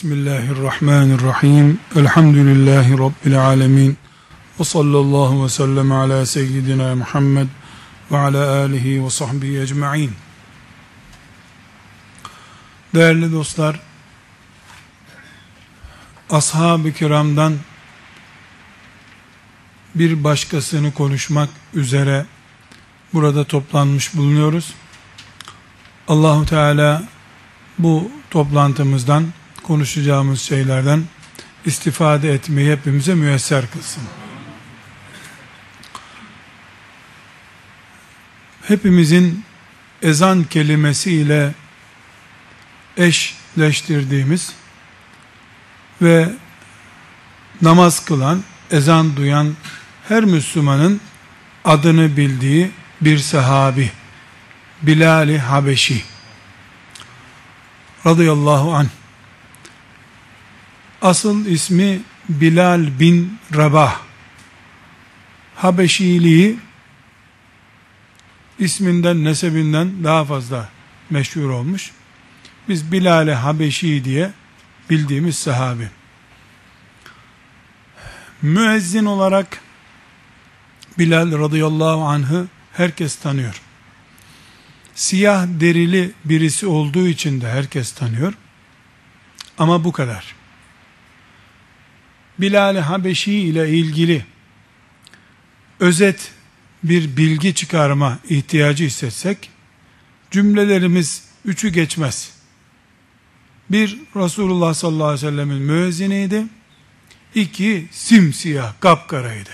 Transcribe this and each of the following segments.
Bismillahirrahmanirrahim. Elhamdülillahi Rabbil alemin. Ve sallallahu ve sellem ala seyyidina Muhammed ve ala alihi ve sahbihi ecma'in. Değerli dostlar, ashab-ı kiramdan bir başkasını konuşmak üzere burada toplanmış bulunuyoruz. Allahu Teala bu toplantımızdan konuşacağımız şeylerden istifade etmeyi hepimize müyesser kılsın. Hepimizin ezan kelimesiyle eşleştirdiğimiz ve namaz kılan, ezan duyan her Müslümanın adını bildiği bir sahabi Bilal-i Habeşi radıyallahu anh asıl ismi Bilal bin Rabah Habeşiliği isminden nesebinden daha fazla meşhur olmuş biz Bilal-i Habeşi diye bildiğimiz sahabi müezzin olarak Bilal radıyallahu anh'ı herkes tanıyor. Siyah derili birisi olduğu için de herkes tanıyor. Ama bu kadar. Bilal-i Habeşi ile ilgili özet bir bilgi çıkarma ihtiyacı hissetsek, cümlelerimiz üçü geçmez. Bir, Resulullah sallallahu aleyhi ve sellemin müezziniydi. İki, simsiyah, kapkaraydı.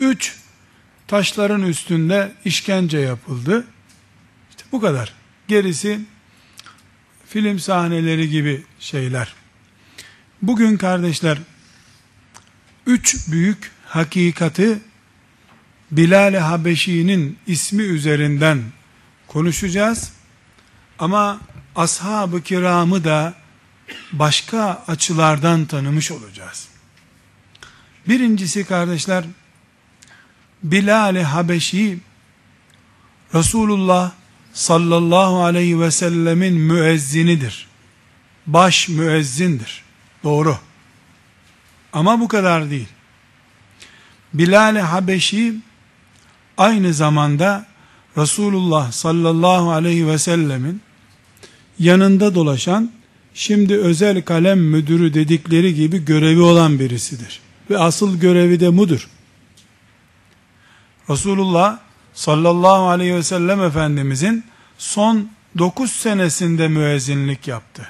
Üç, taşların üstünde işkence yapıldı. İşte bu kadar. Gerisi film sahneleri gibi şeyler. Bugün kardeşler üç büyük hakikati Bilal-i Habeşi'nin ismi üzerinden konuşacağız. Ama ashab-ı kiramı da başka açılardan tanımış olacağız. Birincisi kardeşler, Bilal-i Habeşi, Resulullah sallallahu aleyhi ve sellemin müezzinidir. Baş müezzindir. Doğru. Ama bu kadar değil. Bilal-i Habeşi aynı zamanda Resulullah sallallahu aleyhi ve sellemin yanında dolaşan şimdi özel kalem müdürü dedikleri gibi görevi olan birisidir. Ve asıl görevi de budur. Resulullah sallallahu aleyhi ve sellem Efendimizin son 9 senesinde müezzinlik yaptı.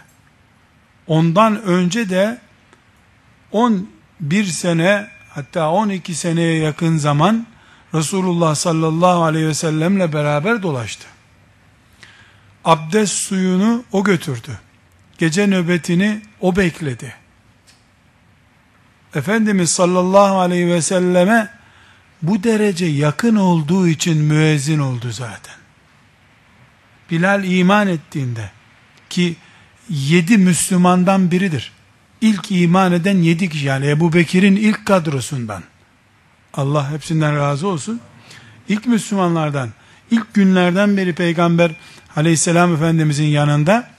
Ondan önce de 11 sene hatta 12 seneye yakın zaman Resulullah sallallahu aleyhi ve sellemle beraber dolaştı. Abdest suyunu o götürdü. Gece nöbetini o bekledi. Efendimiz sallallahu aleyhi ve selleme bu derece yakın olduğu için müezzin oldu zaten. Bilal iman ettiğinde ki yedi Müslümandan biridir. İlk iman eden yedi kişi yani Ebu Bekir'in ilk kadrosundan. Allah hepsinden razı olsun. İlk Müslümanlardan, ilk günlerden beri Peygamber aleyhisselam efendimizin yanında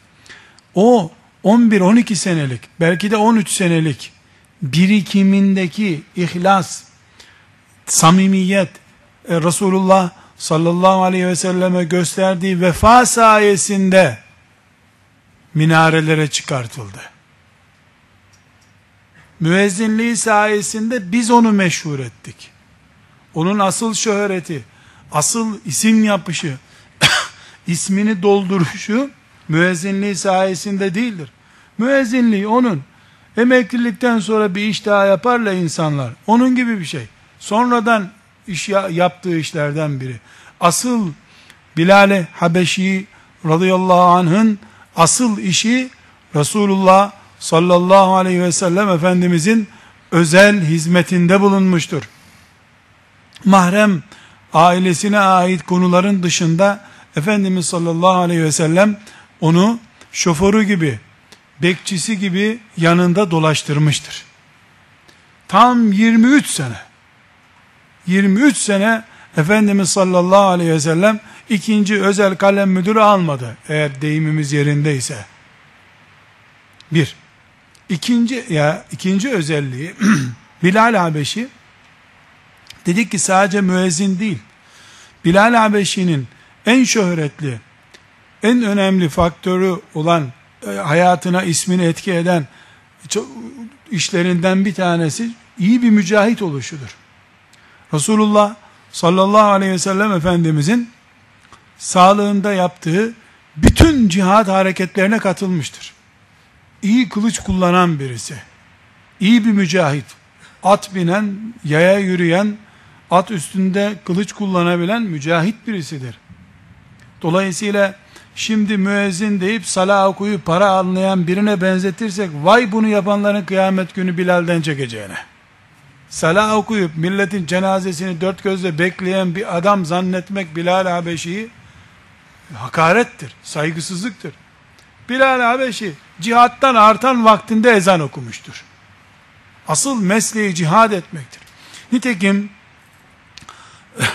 o 11-12 senelik belki de 13 senelik birikimindeki ihlas, samimiyet, e, Resulullah sallallahu aleyhi ve selleme gösterdiği vefa sayesinde minarelere çıkartıldı. Müezzinliği sayesinde biz onu meşhur ettik. Onun asıl şöhreti, asıl isim yapışı, ismini dolduruşu müezzinliği sayesinde değildir. Müezzinliği onun emeklilikten sonra bir iş daha yaparla insanlar. Onun gibi bir şey. Sonradan iş yaptığı işlerden biri. Asıl Bilal-i Habeşi radıyallahu anh'ın asıl işi Resulullah sallallahu aleyhi ve sellem Efendimizin özel hizmetinde bulunmuştur. Mahrem ailesine ait konuların dışında Efendimiz sallallahu aleyhi ve sellem onu şoförü gibi, bekçisi gibi yanında dolaştırmıştır. Tam 23 sene, 23 sene Efendimiz sallallahu aleyhi ve sellem ikinci özel kalem müdürü almadı. Eğer deyimimiz yerindeyse. Bir. İkinci ya ikinci özelliği Bilal Habeşi dedik ki sadece müezzin değil. Bilal Habeşi'nin en şöhretli, en önemli faktörü olan e, hayatına ismini etki eden işlerinden bir tanesi iyi bir mücahit oluşudur. Resulullah sallallahu aleyhi ve sellem Efendimizin sağlığında yaptığı bütün cihat hareketlerine katılmıştır. İyi kılıç kullanan birisi, iyi bir mücahit, at binen, yaya yürüyen, at üstünde kılıç kullanabilen mücahit birisidir. Dolayısıyla şimdi müezzin deyip sala okuyup para anlayan birine benzetirsek vay bunu yapanların kıyamet günü Bilal'den çekeceğine. Sala okuyup milletin cenazesini dört gözle bekleyen bir adam zannetmek Bilal Habeşi'yi hakarettir, saygısızlıktır. Bilal Habeşi cihattan artan vaktinde ezan okumuştur. Asıl mesleği cihad etmektir. Nitekim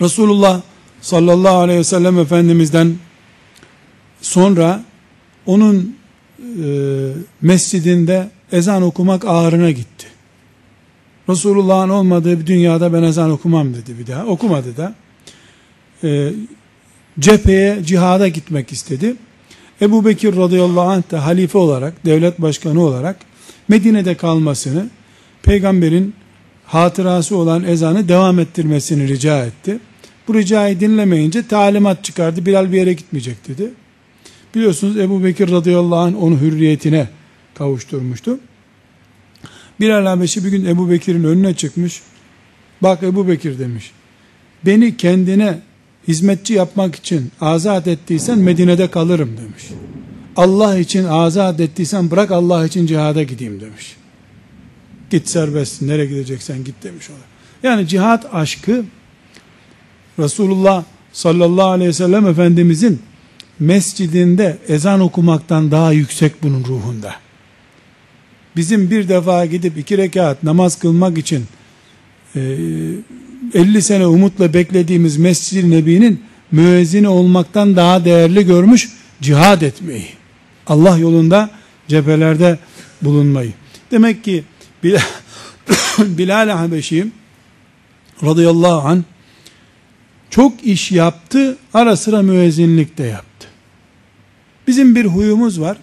Resulullah sallallahu aleyhi ve sellem Efendimiz'den sonra onun e, mescidinde ezan okumak ağrına gitti. Resulullah'ın olmadığı bir dünyada ben ezan okumam dedi bir daha. Okumadı da. E, cepheye, cihada gitmek istedi. Ebu Bekir radıyallahu anh da halife olarak, devlet başkanı olarak Medine'de kalmasını, peygamberin hatırası olan ezanı devam ettirmesini rica etti. Bu ricayı dinlemeyince talimat çıkardı. Bilal bir yere gitmeyecek dedi. Biliyorsunuz Ebu Bekir radıyallahu anh onu hürriyetine kavuşturmuştu. Bilal Habeşi bir gün Ebu Bekir'in önüne çıkmış. Bak Ebu Bekir demiş. Beni kendine hizmetçi yapmak için azat ettiysen Medine'de kalırım demiş. Allah için azat ettiysen bırak Allah için cihada gideyim demiş. Git serbest nereye gideceksen git demiş ona. Yani cihat aşkı Resulullah sallallahu aleyhi ve sellem Efendimizin mescidinde ezan okumaktan daha yüksek bunun ruhunda. Bizim bir defa gidip iki rekat namaz kılmak için 50 e, sene umutla beklediğimiz Mescid-i Nebi'nin müezzini olmaktan daha değerli görmüş cihad etmeyi. Allah yolunda cephelerde bulunmayı. Demek ki Bilal, Bilal Habeşi radıyallahu anh çok iş yaptı, ara sıra müezzinlik de yaptı. Bizim bir huyumuz var.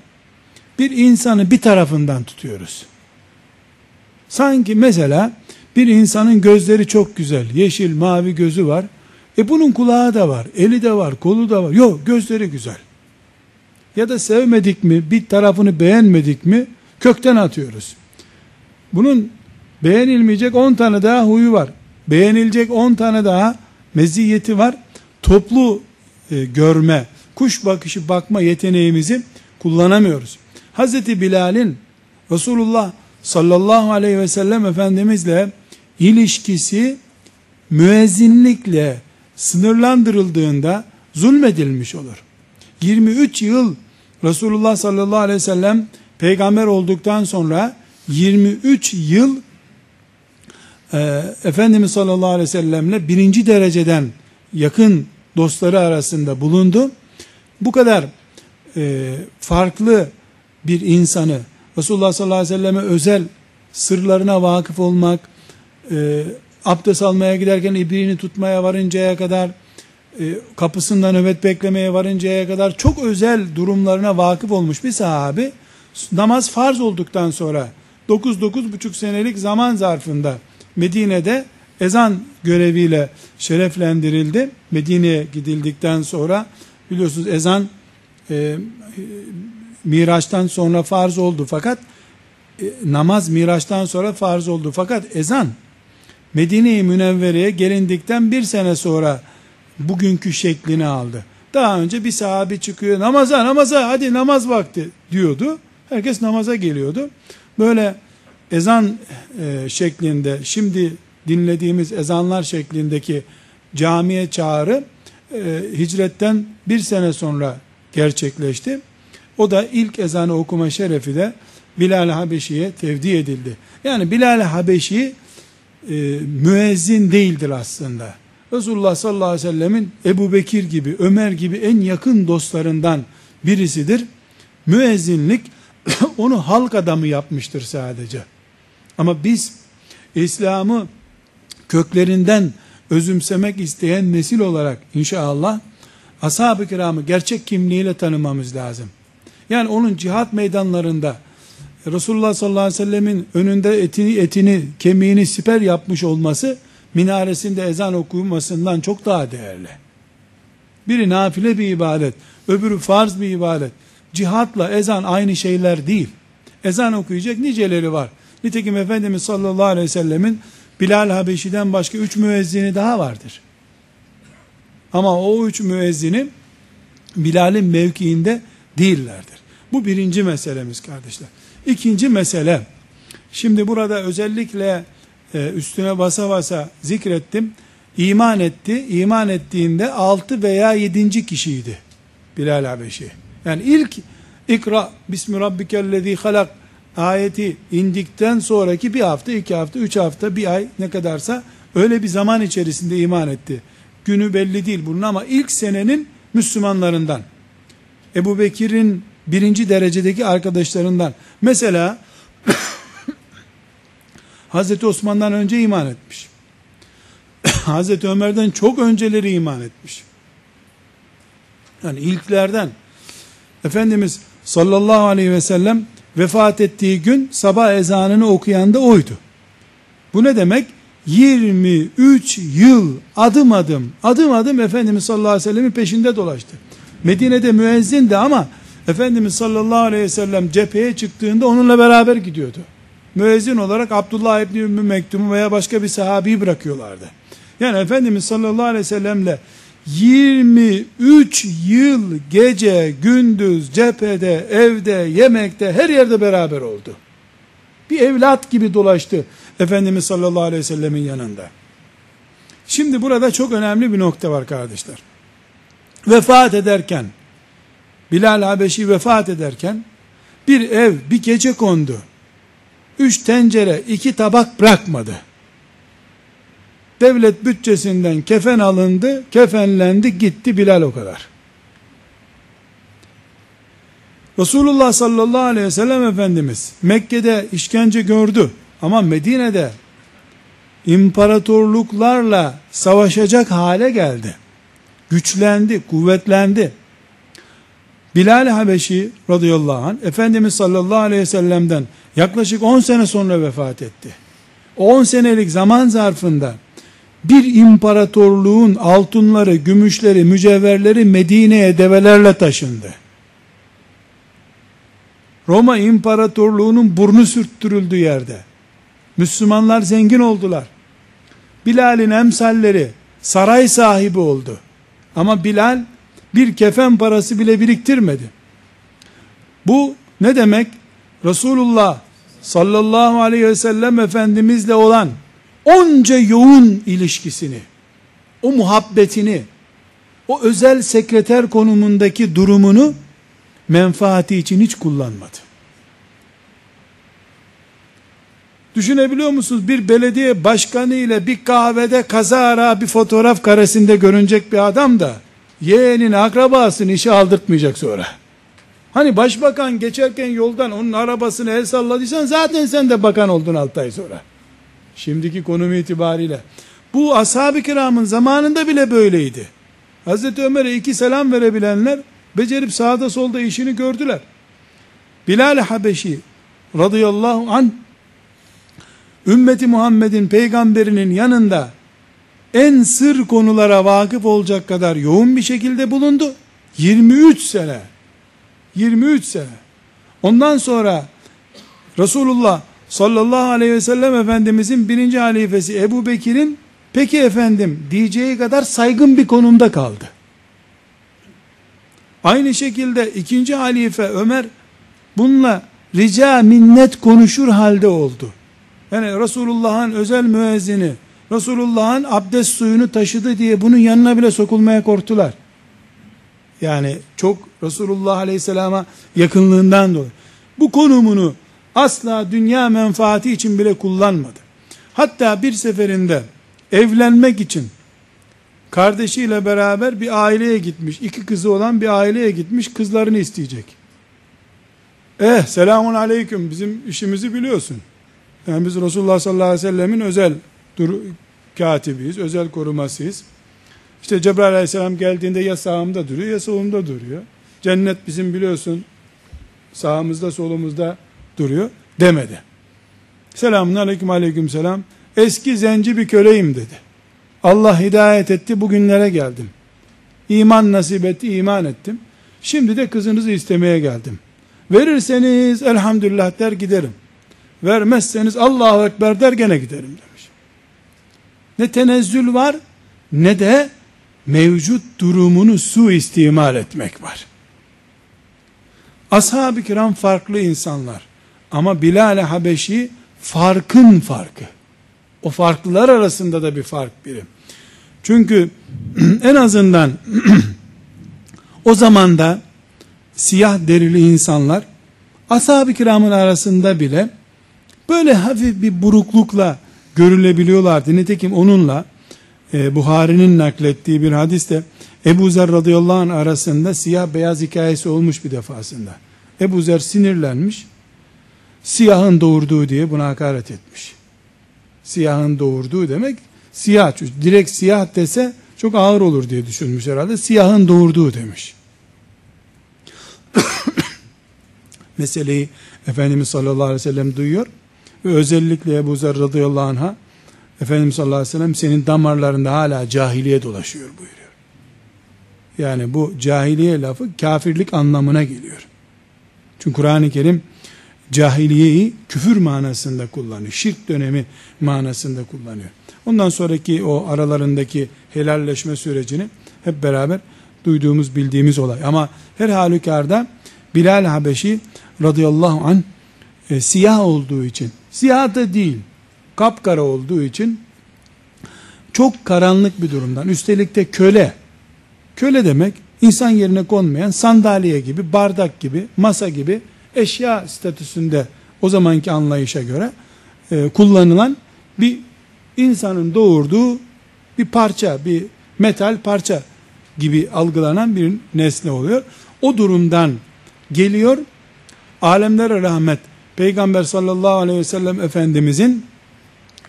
Bir insanı bir tarafından tutuyoruz. Sanki mesela bir insanın gözleri çok güzel, yeşil, mavi gözü var. E bunun kulağı da var, eli de var, kolu da var. Yok, gözleri güzel. Ya da sevmedik mi, bir tarafını beğenmedik mi, kökten atıyoruz. Bunun beğenilmeyecek 10 tane daha huyu var. Beğenilecek 10 tane daha meziyeti var. Toplu e, görme, kuş bakışı bakma yeteneğimizi kullanamıyoruz. Hazreti Bilal'in Resulullah sallallahu aleyhi ve sellem Efendimizle ilişkisi müezzinlikle sınırlandırıldığında zulmedilmiş olur. 23 yıl Resulullah sallallahu aleyhi ve sellem peygamber olduktan sonra 23 yıl e, Efendimiz sallallahu aleyhi ve sellemle birinci dereceden yakın dostları arasında bulundu. Bu kadar e, farklı bir insanı Resulullah sallallahu aleyhi ve selleme özel sırlarına vakıf olmak, e, abdest almaya giderken ibriğini tutmaya varıncaya kadar, e, kapısında nöbet beklemeye varıncaya kadar çok özel durumlarına vakıf olmuş bir sahabi, namaz farz olduktan sonra 9-9,5 senelik zaman zarfında Medine'de ezan göreviyle şereflendirildi. Medine'ye gidildikten sonra biliyorsunuz ezan e, Miraç'tan sonra farz oldu fakat e, namaz Miraç'tan sonra farz oldu fakat ezan Medine-i Münevvere'ye gelindikten bir sene sonra bugünkü şeklini aldı. Daha önce bir sahabi çıkıyor namaza namaza hadi namaz vakti diyordu. Herkes namaza geliyordu. Böyle ezan e, şeklinde şimdi dinlediğimiz ezanlar şeklindeki camiye çağrı e, hicretten bir sene sonra gerçekleşti. O da ilk ezanı okuma şerefi de Bilal Habeşi'ye tevdi edildi. Yani Bilal Habeşi e, müezzin değildir aslında. Resulullah sallallahu aleyhi ve sellemin Ebu Bekir gibi, Ömer gibi en yakın dostlarından birisidir. Müezzinlik onu halk adamı yapmıştır sadece. Ama biz İslam'ı köklerinden özümsemek isteyen nesil olarak inşallah ashab-ı kiramı gerçek kimliğiyle tanımamız lazım. Yani onun cihat meydanlarında Resulullah sallallahu aleyhi ve sellemin önünde etini, etini, kemiğini siper yapmış olması minaresinde ezan okunmasından çok daha değerli. Biri nafile bir ibadet, öbürü farz bir ibadet. Cihatla ezan aynı şeyler değil. Ezan okuyacak niceleri var. Nitekim Efendimiz sallallahu aleyhi ve sellemin Bilal Habeşi'den başka üç müezzini daha vardır. Ama o üç müezzini Bilal'in mevkiinde değillerdir. Bu birinci meselemiz kardeşler. İkinci mesele, şimdi burada özellikle e, üstüne basa basa zikrettim. İman etti. İman ettiğinde altı veya yedinci kişiydi Bilal Habeşi. Yani ilk ikra bismi rabbikellezi halak ayeti indikten sonraki bir hafta, iki hafta, üç hafta, bir ay ne kadarsa öyle bir zaman içerisinde iman etti. Günü belli değil bunun ama ilk senenin Müslümanlarından. Ebu Bekir'in birinci derecedeki arkadaşlarından. Mesela Hazreti Osman'dan önce iman etmiş. Hazreti Ömer'den çok önceleri iman etmiş. Yani ilklerden Efendimiz sallallahu aleyhi ve sellem vefat ettiği gün sabah ezanını okuyan da oydu. Bu ne demek? 23 yıl adım adım adım adım Efendimiz sallallahu aleyhi ve sellemin peşinde dolaştı. Medine'de müezzindi ama Efendimiz sallallahu aleyhi ve sellem cepheye çıktığında onunla beraber gidiyordu. Müezzin olarak Abdullah İbni Ümmü Mektum'u veya başka bir sahabeyi bırakıyorlardı. Yani Efendimiz sallallahu aleyhi ve sellemle 23 yıl gece gündüz cephede evde yemekte her yerde beraber oldu. Bir evlat gibi dolaştı Efendimiz sallallahu aleyhi ve sellemin yanında. Şimdi burada çok önemli bir nokta var kardeşler. Vefat ederken Bilal Habeşi vefat ederken bir ev bir gece kondu. Üç tencere iki tabak bırakmadı. Devlet bütçesinden kefen alındı, kefenlendi, gitti Bilal o kadar. Resulullah sallallahu aleyhi ve sellem Efendimiz Mekke'de işkence gördü ama Medine'de imparatorluklarla savaşacak hale geldi. Güçlendi, kuvvetlendi. Bilal Habeşi radıyallahu anh Efendimiz sallallahu aleyhi ve sellem'den yaklaşık 10 sene sonra vefat etti. O 10 senelik zaman zarfında bir imparatorluğun altınları, gümüşleri, mücevherleri Medine'ye develerle taşındı. Roma İmparatorluğu'nun burnu sürttürüldü yerde. Müslümanlar zengin oldular. Bilal'in emsalleri saray sahibi oldu. Ama Bilal bir kefen parası bile biriktirmedi. Bu ne demek? Resulullah sallallahu aleyhi ve sellem Efendimizle olan onca yoğun ilişkisini, o muhabbetini, o özel sekreter konumundaki durumunu menfaati için hiç kullanmadı. Düşünebiliyor musunuz? Bir belediye başkanı ile bir kahvede kazara bir fotoğraf karesinde görünecek bir adam da yeğenin akrabasını işe aldırtmayacak sonra. Hani başbakan geçerken yoldan onun arabasını el salladıysan zaten sen de bakan oldun 6 ay sonra. Şimdiki konum itibariyle. Bu ashab-ı kiramın zamanında bile böyleydi. Hazreti Ömer'e iki selam verebilenler becerip sağda solda işini gördüler. Bilal Habeşi radıyallahu an ümmeti Muhammed'in peygamberinin yanında en sır konulara vakıf olacak kadar yoğun bir şekilde bulundu. 23 sene 23 sene ondan sonra Resulullah sallallahu aleyhi ve sellem Efendimizin birinci halifesi Ebu Bekir'in peki efendim diyeceği kadar saygın bir konumda kaldı. Aynı şekilde ikinci halife Ömer bununla rica minnet konuşur halde oldu. Yani Resulullah'ın özel müezzini Resulullah'ın abdest suyunu taşıdı diye bunun yanına bile sokulmaya korktular. Yani çok Resulullah Aleyhisselam'a yakınlığından dolayı. Bu konumunu asla dünya menfaati için bile kullanmadı. Hatta bir seferinde evlenmek için kardeşiyle beraber bir aileye gitmiş. iki kızı olan bir aileye gitmiş. Kızlarını isteyecek. Eh selamun aleyküm bizim işimizi biliyorsun. Yani biz Resulullah sallallahu aleyhi ve sellemin özel katibiyiz, özel korumasıyız. İşte Cebrail aleyhisselam geldiğinde ya sağımda duruyor ya solumda duruyor. Cennet bizim biliyorsun sağımızda solumuzda duruyor demedi. Selamun aleyküm aleyküm selam. Eski zenci bir köleyim dedi. Allah hidayet etti bugünlere geldim. İman nasip etti iman ettim. Şimdi de kızınızı istemeye geldim. Verirseniz elhamdülillah der giderim. Vermezseniz Allahu Ekber der gene giderim demiş. Ne tenezzül var ne de mevcut durumunu su istimal etmek var. Ashab-ı kiram farklı insanlar. Ama Bilal-i Habeşi farkın farkı. O farklılar arasında da bir fark biri. Çünkü en azından o zamanda siyah derili insanlar ashab-ı kiramın arasında bile böyle hafif bir buruklukla görülebiliyorlardı. Nitekim onunla e, Buhari'nin naklettiği bir hadiste Ebu Zer radıyallahu anh arasında siyah beyaz hikayesi olmuş bir defasında. Ebu Zer sinirlenmiş. Siyahın doğurduğu diye buna hakaret etmiş. Siyahın doğurduğu demek siyah. Direkt siyah dese çok ağır olur diye düşünmüş herhalde. Siyahın doğurduğu demiş. Meseleyi Efendimiz sallallahu aleyhi ve sellem duyuyor ve özellikle Ebu Zer radıyallahu anh'a Efendimiz sallallahu aleyhi ve sellem senin damarlarında hala cahiliye dolaşıyor buyuruyor. Yani bu cahiliye lafı kafirlik anlamına geliyor. Çünkü Kur'an-ı Kerim cahiliyeyi küfür manasında kullanıyor. Şirk dönemi manasında kullanıyor. Ondan sonraki o aralarındaki helalleşme sürecini hep beraber duyduğumuz bildiğimiz olay. Ama her halükarda Bilal Habeşi radıyallahu an e, siyah olduğu için siyah da değil kapkara olduğu için çok karanlık bir durumdan üstelik de köle köle demek insan yerine konmayan sandalye gibi bardak gibi masa gibi eşya statüsünde o zamanki anlayışa göre e, kullanılan bir insanın doğurduğu bir parça, bir metal parça gibi algılanan bir nesne oluyor. O durumdan geliyor. Alemlere rahmet Peygamber sallallahu aleyhi ve sellem Efendimizin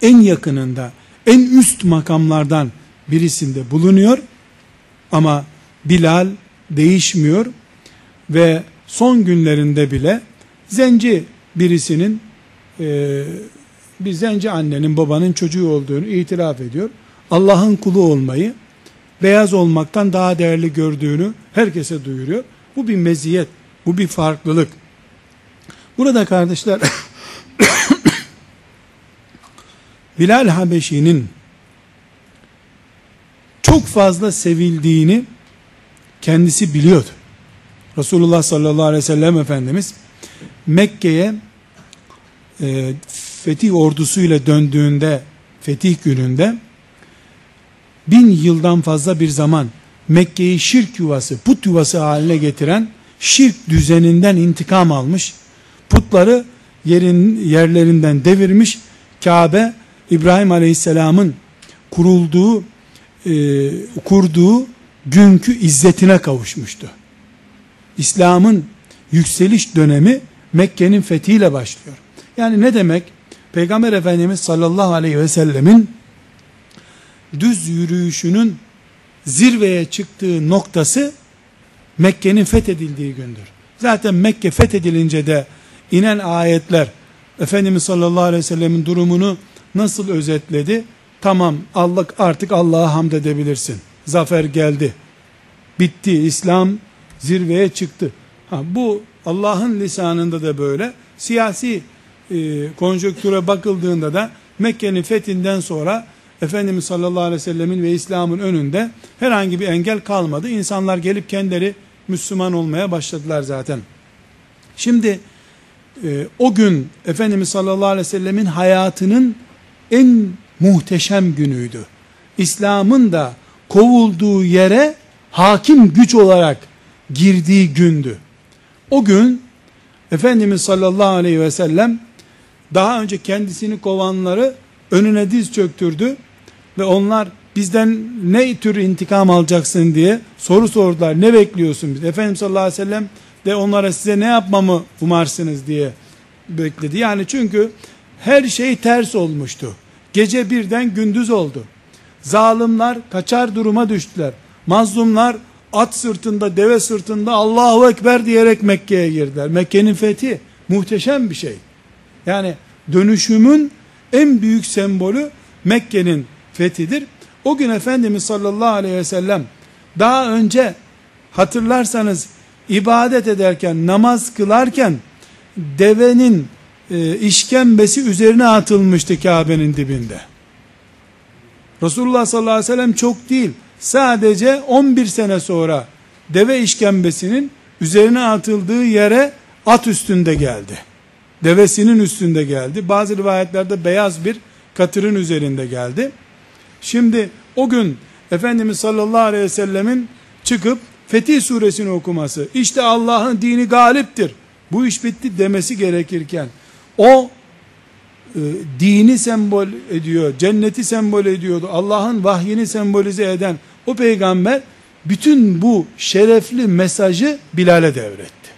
en yakınında, en üst makamlardan birisinde bulunuyor. Ama Bilal değişmiyor ve son günlerinde bile zenci birisinin e, bir zenci annenin babanın çocuğu olduğunu itiraf ediyor. Allah'ın kulu olmayı beyaz olmaktan daha değerli gördüğünü herkese duyuruyor. Bu bir meziyet, bu bir farklılık. Burada kardeşler Bilal Habeşi'nin çok fazla sevildiğini kendisi biliyordu. Resulullah sallallahu aleyhi ve sellem Efendimiz Mekke'ye e, fetih ordusuyla döndüğünde fetih gününde bin yıldan fazla bir zaman Mekke'yi şirk yuvası, put yuvası haline getiren şirk düzeninden intikam almış. Putları yerin yerlerinden devirmiş. Kabe İbrahim Aleyhisselam'ın kurulduğu e, kurduğu günkü izzetine kavuşmuştu. İslam'ın yükseliş dönemi Mekke'nin fethiyle başlıyor. Yani ne demek? Peygamber Efendimiz sallallahu aleyhi ve sellemin düz yürüyüşünün zirveye çıktığı noktası Mekke'nin fethedildiği gündür. Zaten Mekke fethedilince de inen ayetler Efendimiz sallallahu aleyhi ve sellemin durumunu nasıl özetledi? Tamam Allah artık Allah'a hamd edebilirsin. Zafer geldi. Bitti. İslam zirveye çıktı. Ha, bu Allah'ın lisanında da böyle. Siyasi e, konjöktüre bakıldığında da Mekke'nin fethinden sonra Efendimiz sallallahu aleyhi ve sellemin ve İslam'ın önünde herhangi bir engel kalmadı. İnsanlar gelip kendileri Müslüman olmaya başladılar zaten. Şimdi e, o gün Efendimiz sallallahu aleyhi ve sellemin hayatının en muhteşem günüydü. İslam'ın da kovulduğu yere hakim güç olarak girdiği gündü. O gün Efendimiz sallallahu aleyhi ve sellem daha önce kendisini kovanları önüne diz çöktürdü ve onlar bizden ne tür intikam alacaksın diye soru sordular. Ne bekliyorsun biz? Efendimiz sallallahu aleyhi ve sellem de onlara size ne yapmamı umarsınız diye bekledi. Yani çünkü her şey ters olmuştu. Gece birden gündüz oldu. Zalimler kaçar duruma düştüler. Mazlumlar at sırtında, deve sırtında Allahu Ekber diyerek Mekke'ye girdiler. Mekke'nin fethi muhteşem bir şey. Yani dönüşümün en büyük sembolü Mekke'nin fethidir. O gün Efendimiz sallallahu aleyhi ve sellem daha önce hatırlarsanız ibadet ederken, namaz kılarken devenin e, işkembesi üzerine atılmıştı Kabe'nin dibinde. Resulullah sallallahu aleyhi ve sellem çok değil, sadece 11 sene sonra deve işkembesinin üzerine atıldığı yere at üstünde geldi. Devesinin üstünde geldi. Bazı rivayetlerde beyaz bir katırın üzerinde geldi. Şimdi o gün Efendimiz sallallahu aleyhi ve sellemin çıkıp Fetih suresini okuması, işte Allah'ın dini galiptir, bu iş bitti demesi gerekirken, o e, dini sembol ediyor, cenneti sembol ediyordu, Allah'ın vahyini sembolize eden o peygamber, bütün bu şerefli mesajı Bilal'e devretti.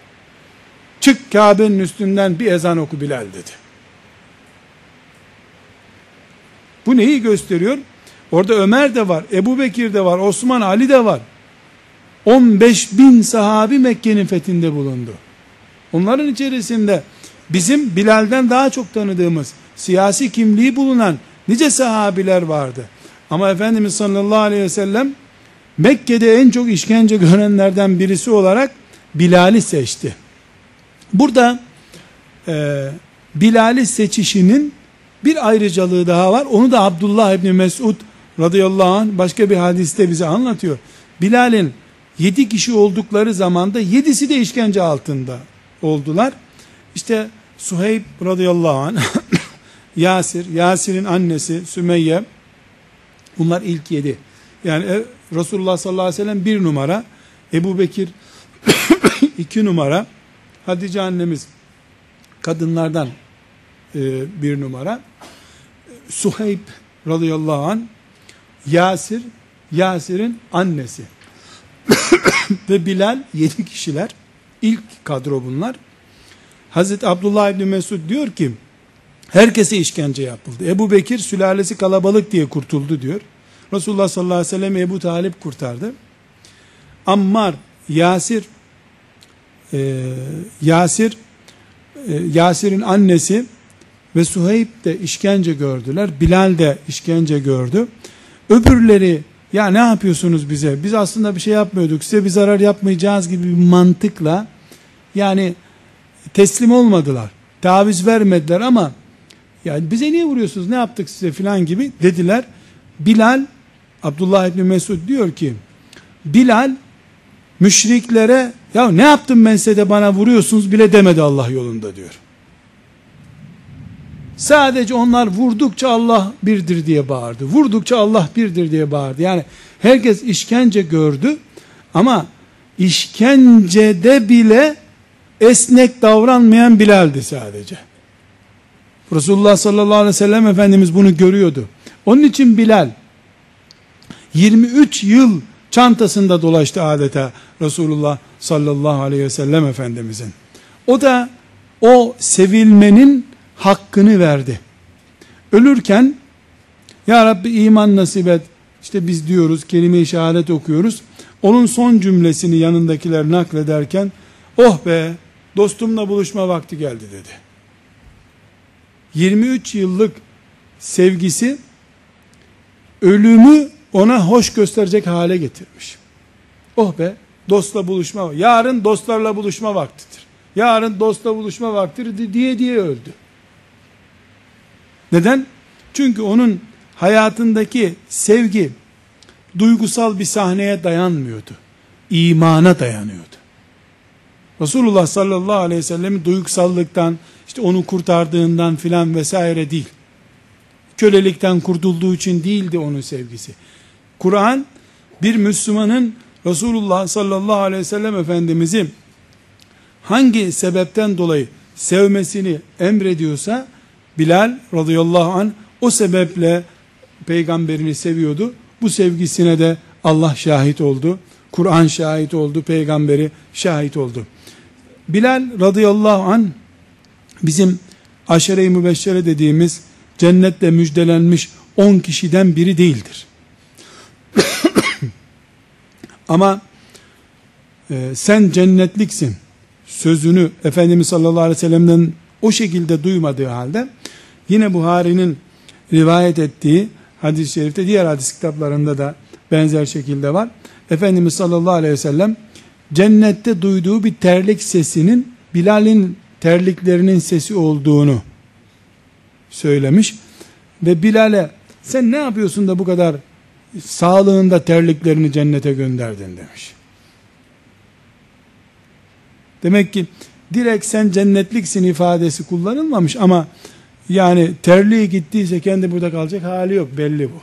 Çık Kabe'nin üstünden bir ezan oku Bilal dedi. Bu neyi gösteriyor? Orada Ömer de var, Ebu Bekir de var, Osman Ali de var. 15 bin sahabi Mekke'nin fethinde bulundu. Onların içerisinde bizim Bilal'den daha çok tanıdığımız siyasi kimliği bulunan nice sahabiler vardı. Ama Efendimiz sallallahu aleyhi ve sellem Mekke'de en çok işkence görenlerden birisi olarak Bilal'i seçti. Burada e, Bilal'i seçişinin bir ayrıcalığı daha var. Onu da Abdullah İbni Mesud radıyallahu anh başka bir hadiste bize anlatıyor. Bilal'in yedi kişi oldukları zamanda yedisi de işkence altında oldular. İşte Suheyb radıyallahu anh, Yasir, Yasir'in annesi Sümeyye, bunlar ilk yedi. Yani e, Resulullah sallallahu aleyhi ve sellem bir numara, Ebu Bekir iki numara, Hatice annemiz kadınlardan e, bir numara, Suheyb radıyallahu anh, Yasir, Yasir'in annesi. Ve Bilal yedi kişiler. ilk kadro bunlar. Hazreti Abdullah İbni Mesud diyor ki herkese işkence yapıldı. Ebu Bekir sülalesi kalabalık diye kurtuldu diyor. Resulullah sallallahu aleyhi ve sellem Ebu Talip kurtardı. Ammar, Yasir e, Yasir e, Yasir'in annesi ve Suheyb de işkence gördüler. Bilal de işkence gördü. Öbürleri ya ne yapıyorsunuz bize? Biz aslında bir şey yapmıyorduk. Size bir zarar yapmayacağız gibi bir mantıkla yani teslim olmadılar. Taviz vermediler ama yani bize niye vuruyorsunuz? Ne yaptık size filan gibi dediler. Bilal Abdullah İbni Mesud diyor ki Bilal müşriklere ya ne yaptım ben size de bana vuruyorsunuz bile demedi Allah yolunda diyor. Sadece onlar vurdukça Allah birdir diye bağırdı. Vurdukça Allah birdir diye bağırdı. Yani herkes işkence gördü ama işkencede bile esnek davranmayan Bilal'di sadece. Resulullah sallallahu aleyhi ve sellem Efendimiz bunu görüyordu. Onun için Bilal 23 yıl çantasında dolaştı adeta Resulullah sallallahu aleyhi ve sellem Efendimizin. O da o sevilmenin hakkını verdi. Ölürken Ya Rabbi iman nasip et. İşte biz diyoruz kelime-i şehadet okuyoruz. Onun son cümlesini yanındakiler naklederken oh be dostumla buluşma vakti geldi dedi. 23 yıllık sevgisi ölümü ona hoş gösterecek hale getirmiş. Oh be dostla buluşma yarın dostlarla buluşma vaktidir. Yarın dostla buluşma vaktidir diye diye öldü. Neden? Çünkü onun hayatındaki sevgi duygusal bir sahneye dayanmıyordu. İmana dayanıyordu. Resulullah sallallahu aleyhi ve sellemin duygusallıktan, işte onu kurtardığından filan vesaire değil. Kölelikten kurtulduğu için değildi onun sevgisi. Kur'an bir Müslümanın Resulullah sallallahu aleyhi ve sellem Efendimiz'i hangi sebepten dolayı sevmesini emrediyorsa Bilal radıyallahu an o sebeple peygamberini seviyordu. Bu sevgisine de Allah şahit oldu. Kur'an şahit oldu. Peygamberi şahit oldu. Bilal radıyallahu an bizim aşere-i mübeşşere dediğimiz cennetle müjdelenmiş 10 kişiden biri değildir. Ama e, sen cennetliksin sözünü Efendimiz sallallahu aleyhi ve sellem'den o şekilde duymadığı halde yine Buhari'nin rivayet ettiği hadis-i şerifte diğer hadis kitaplarında da benzer şekilde var. Efendimiz sallallahu aleyhi ve sellem cennette duyduğu bir terlik sesinin Bilal'in terliklerinin sesi olduğunu söylemiş ve Bilal'e sen ne yapıyorsun da bu kadar sağlığında terliklerini cennete gönderdin demiş. Demek ki direkt sen cennetliksin ifadesi kullanılmamış ama yani terliği gittiyse kendi burada kalacak hali yok belli bu.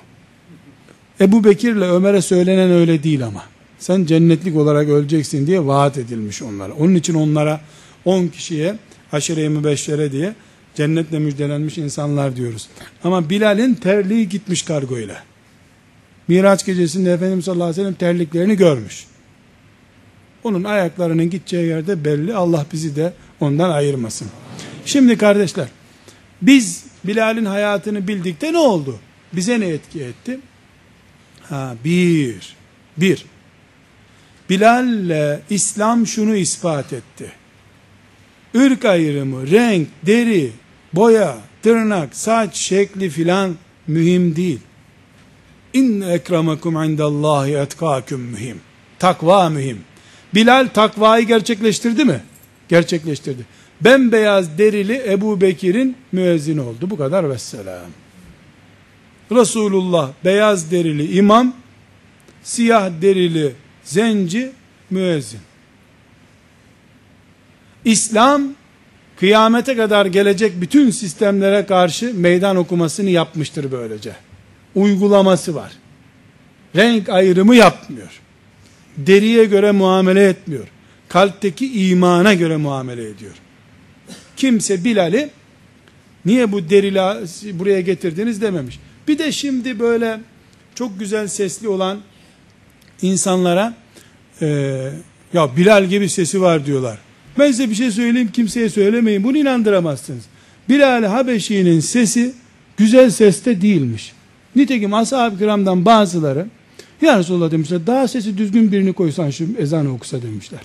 Ebu Bekir'le Ömer'e söylenen öyle değil ama. Sen cennetlik olarak öleceksin diye vaat edilmiş onlara. Onun için onlara 10 kişiye aşire-i mübeşşere diye cennetle müjdelenmiş insanlar diyoruz. Ama Bilal'in terliği gitmiş kargoyla. Miraç gecesinde Efendimiz sallallahu aleyhi ve sellem terliklerini görmüş. Onun ayaklarının gideceği yerde belli. Allah bizi de ondan ayırmasın. Şimdi kardeşler, biz Bilal'in hayatını bildikte ne oldu? Bize ne etki etti? Ha, bir, bir, Bilal'le İslam şunu ispat etti. Irk ayrımı, renk, deri, boya, tırnak, saç şekli filan mühim değil. İnne ekramakum indallahi etkâküm mühim. Takva mühim. Bilal takvayı gerçekleştirdi mi? Gerçekleştirdi. Bembeyaz derili Ebu Bekir'in müezzini oldu. Bu kadar vesselam. Resulullah beyaz derili imam, siyah derili zenci müezzin. İslam kıyamete kadar gelecek bütün sistemlere karşı meydan okumasını yapmıştır böylece. Uygulaması var. Renk ayrımı yapmıyor. Deriye göre muamele etmiyor. Kalpteki imana göre muamele ediyor. Kimse Bilal'i niye bu derila buraya getirdiniz dememiş. Bir de şimdi böyle çok güzel sesli olan insanlara e, ya Bilal gibi sesi var diyorlar. Ben size bir şey söyleyeyim kimseye söylemeyin. Bunu inandıramazsınız. Bilal Habeşi'nin sesi güzel seste değilmiş. Nitekim ashab-ı kiramdan bazıları ya Resulallah demişler daha sesi düzgün birini koysan şu ezanı okusa demişler.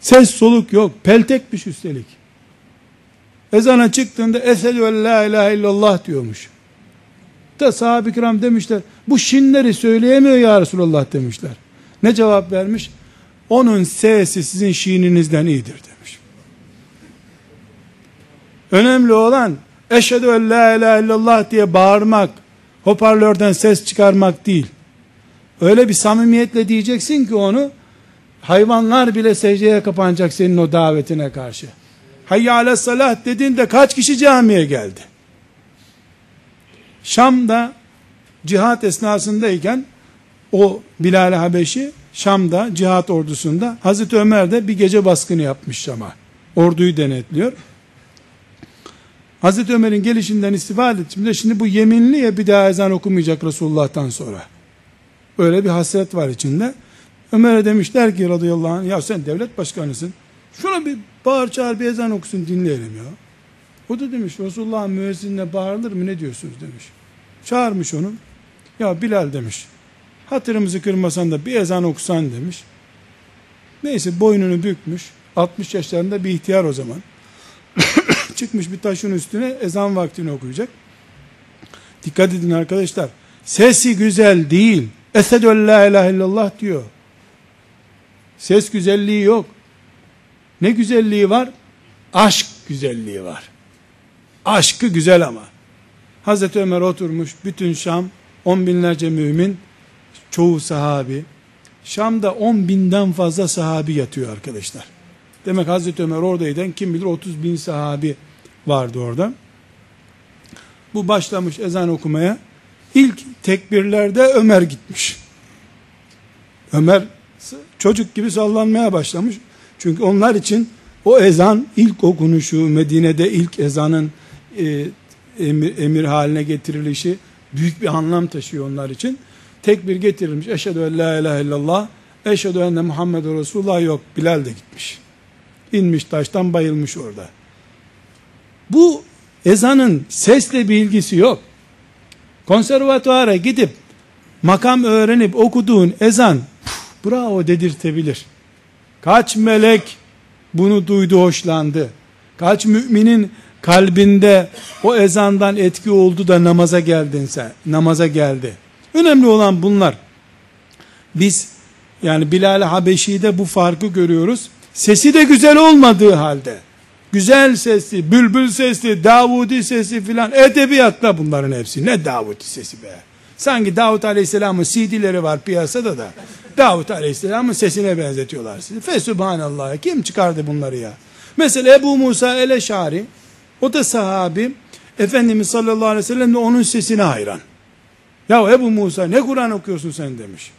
Ses soluk yok. Peltekmiş üstelik. Ezana çıktığında esedü en la ilahe illallah diyormuş. Da sahabe-i kiram demişler bu şinleri söyleyemiyor ya Resulallah demişler. Ne cevap vermiş? Onun sesi sizin şiininizden iyidir demiş. Önemli olan eşhedü en la ilahe illallah diye bağırmak, hoparlörden ses çıkarmak değil. Öyle bir samimiyetle diyeceksin ki onu, hayvanlar bile secdeye kapanacak senin o davetine karşı. Hayya ale salah dediğinde kaç kişi camiye geldi? Şam'da cihat esnasındayken o Bilal Habeşi Şam'da cihat ordusunda Hazreti Ömer de bir gece baskını yapmış Şam'a. Orduyu denetliyor. Hazreti Ömer'in gelişinden istifade ettiğimde şimdi bu yeminli ya bir daha ezan okumayacak Resulullah'tan sonra. Öyle bir hasret var içinde. Ömer'e demişler ki radıyallahu anh ya sen devlet başkanısın. Şuna bir bağır çağır bir ezan okusun dinleyelim ya. O da demiş Resulullah'ın müezzinine bağırılır mı ne diyorsunuz demiş. Çağırmış onu. Ya Bilal demiş. Hatırımızı kırmasan da bir ezan okusan demiş. Neyse boynunu bükmüş. 60 yaşlarında bir ihtiyar o zaman. Çıkmış bir taşın üstüne ezan vaktini okuyacak. Dikkat edin arkadaşlar. Sesi güzel değil. Esedü la ilahe illallah diyor. Ses güzelliği yok. Ne güzelliği var? Aşk güzelliği var. Aşkı güzel ama. Hazreti Ömer oturmuş, bütün Şam, on binlerce mümin, çoğu sahabi. Şam'da on binden fazla sahabi yatıyor arkadaşlar. Demek Hazreti Ömer oradayken kim bilir 30 bin sahabi vardı orada. Bu başlamış ezan okumaya. İlk tekbirlerde Ömer gitmiş. Ömer çocuk gibi sallanmaya başlamış. Çünkü onlar için o ezan ilk okunuşu Medine'de ilk ezanın e, emir, emir haline getirilişi büyük bir anlam taşıyor onlar için. Tekbir getirilmiş. Eşhedü en la ilahe illallah. Eşhedü enne Muhammed Resulullah yok. Bilal de gitmiş. inmiş taştan bayılmış orada. Bu ezanın sesle bir ilgisi yok. Konservatuara gidip makam öğrenip okuduğun ezan bravo dedirtebilir. Kaç melek bunu duydu hoşlandı. Kaç müminin kalbinde o ezandan etki oldu da namaza geldin sen. Namaza geldi. Önemli olan bunlar. Biz yani Bilal Habeşi'de bu farkı görüyoruz. Sesi de güzel olmadığı halde. Güzel sesli, bülbül sesli, Davudi sesi filan edebiyatla bunların hepsi. Ne Davudi sesi be. Sanki Davut Aleyhisselam'ın CD'leri var piyasada da. Davut Aleyhisselam'ın sesine benzetiyorlar sizi. Fesubhanallah. Kim çıkardı bunları ya? Mesela Ebu Musa el-Eşari, o da sahabi, Efendimiz sallallahu aleyhi ve sellem de onun sesine hayran. Ya Ebu Musa ne Kur'an okuyorsun sen demiş.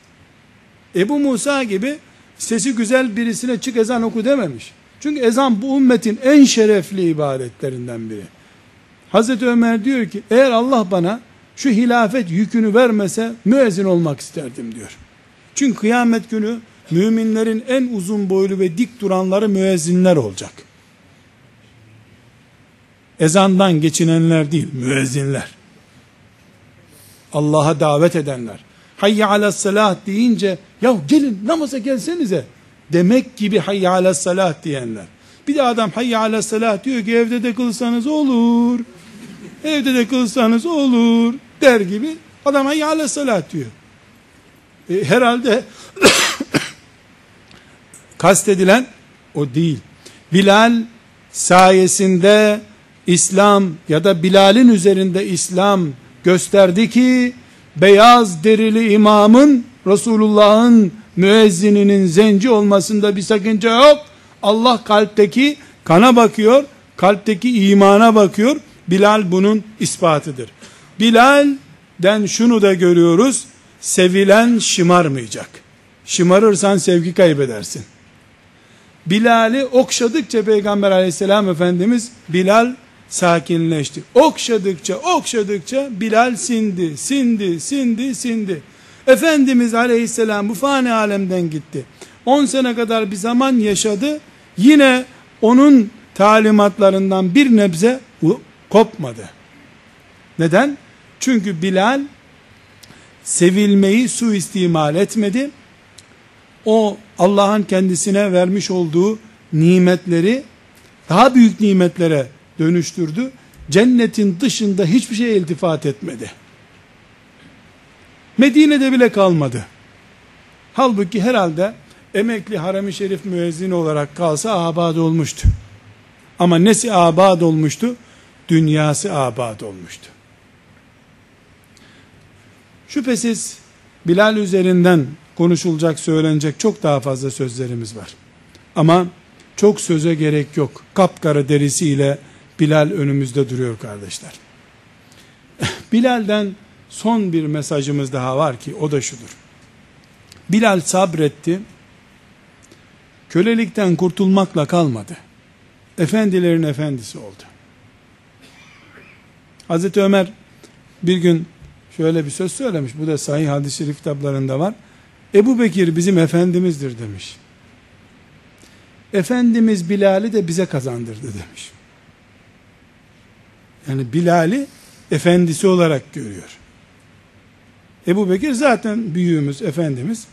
Ebu Musa gibi sesi güzel birisine çık ezan oku dememiş. Çünkü ezan bu ümmetin en şerefli ibadetlerinden biri. Hazreti Ömer diyor ki eğer Allah bana şu hilafet yükünü vermese müezzin olmak isterdim diyor. Çünkü kıyamet günü müminlerin en uzun boylu ve dik duranları müezzinler olacak. Ezandan geçinenler değil, müezzinler. Allah'a davet edenler. Hayya ala salah deyince, ya gelin namaza gelsenize demek gibi hayya ala salah diyenler. Bir de adam hayya ala salah diyor ki evde de kılsanız olur. Evde de kılsanız olur der gibi adam hayya ala salah diyor. E, herhalde kastedilen o değil. Bilal sayesinde İslam ya da Bilal'in üzerinde İslam gösterdi ki beyaz derili imamın Resulullah'ın müezzininin zenci olmasında bir sakınca yok. Allah kalpteki kana bakıyor, kalpteki imana bakıyor. Bilal bunun ispatıdır. Bilal'den şunu da görüyoruz. Sevilen şımarmayacak. Şımarırsan sevgi kaybedersin. Bilal'i okşadıkça Peygamber aleyhisselam Efendimiz Bilal sakinleşti. Okşadıkça okşadıkça Bilal sindi, sindi, sindi, sindi. Efendimiz aleyhisselam bu fani alemden gitti. 10 sene kadar bir zaman yaşadı. Yine onun talimatlarından bir nebze kopmadı. Neden? Çünkü Bilal sevilmeyi suistimal etmedi. O Allah'ın kendisine vermiş olduğu nimetleri daha büyük nimetlere dönüştürdü. Cennetin dışında hiçbir şey iltifat etmedi. Medine'de bile kalmadı. Halbuki herhalde emekli harem-i şerif müezzini olarak kalsa abad olmuştu. Ama nesi abad olmuştu? Dünyası abad olmuştu. Şüphesiz Bilal üzerinden konuşulacak, söylenecek çok daha fazla sözlerimiz var. Ama çok söze gerek yok. Kapkara derisiyle Bilal önümüzde duruyor kardeşler. Bilal'den son bir mesajımız daha var ki o da şudur. Bilal sabretti. Kölelikten kurtulmakla kalmadı. Efendilerin efendisi oldu. Hazreti Ömer bir gün şöyle bir söz söylemiş. Bu da sahih hadis-i şerif kitaplarında var. Ebu Bekir bizim efendimizdir demiş. Efendimiz Bilal'i de bize kazandırdı demiş. Yani Bilal'i efendisi olarak görüyor. Ebu Bekir zaten büyüğümüz, efendimiz.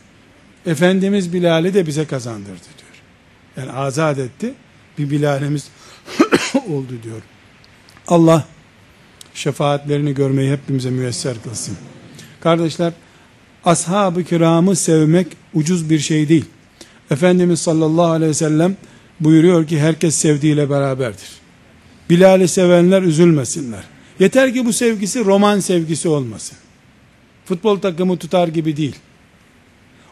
Efendimiz Bilal'i de bize kazandırdı diyor. Yani azat etti. Bir Bilal'imiz oldu diyor. Allah şefaatlerini görmeyi hepimize müyesser kılsın. Kardeşler, ashab-ı kiramı sevmek ucuz bir şey değil. Efendimiz sallallahu aleyhi ve sellem buyuruyor ki herkes sevdiğiyle beraberdir. Bilal'i sevenler üzülmesinler. Yeter ki bu sevgisi roman sevgisi olmasın. Futbol takımı tutar gibi değil.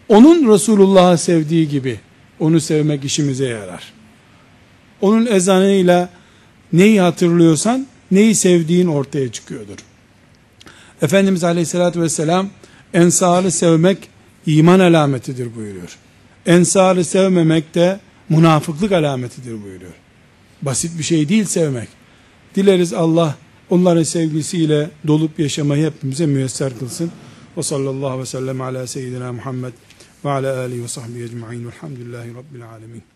Onun Resulullah'ı sevdiği gibi onu sevmek işimize yarar. Onun ezanıyla neyi hatırlıyorsan neyi sevdiğin ortaya çıkıyordur. Efendimiz Aleyhisselatü Vesselam ensarı sevmek iman alametidir buyuruyor. Ensarı sevmemek de münafıklık alametidir buyuruyor. Basit bir şey değil sevmek. Dileriz Allah onların sevgisiyle dolup yaşamayı hepimize müyesser kılsın. Ve sallallahu ve sellem ala seyyidina Muhammed ve ala alihi ve sahbihi ecma'in velhamdülillahi rabbil alemin.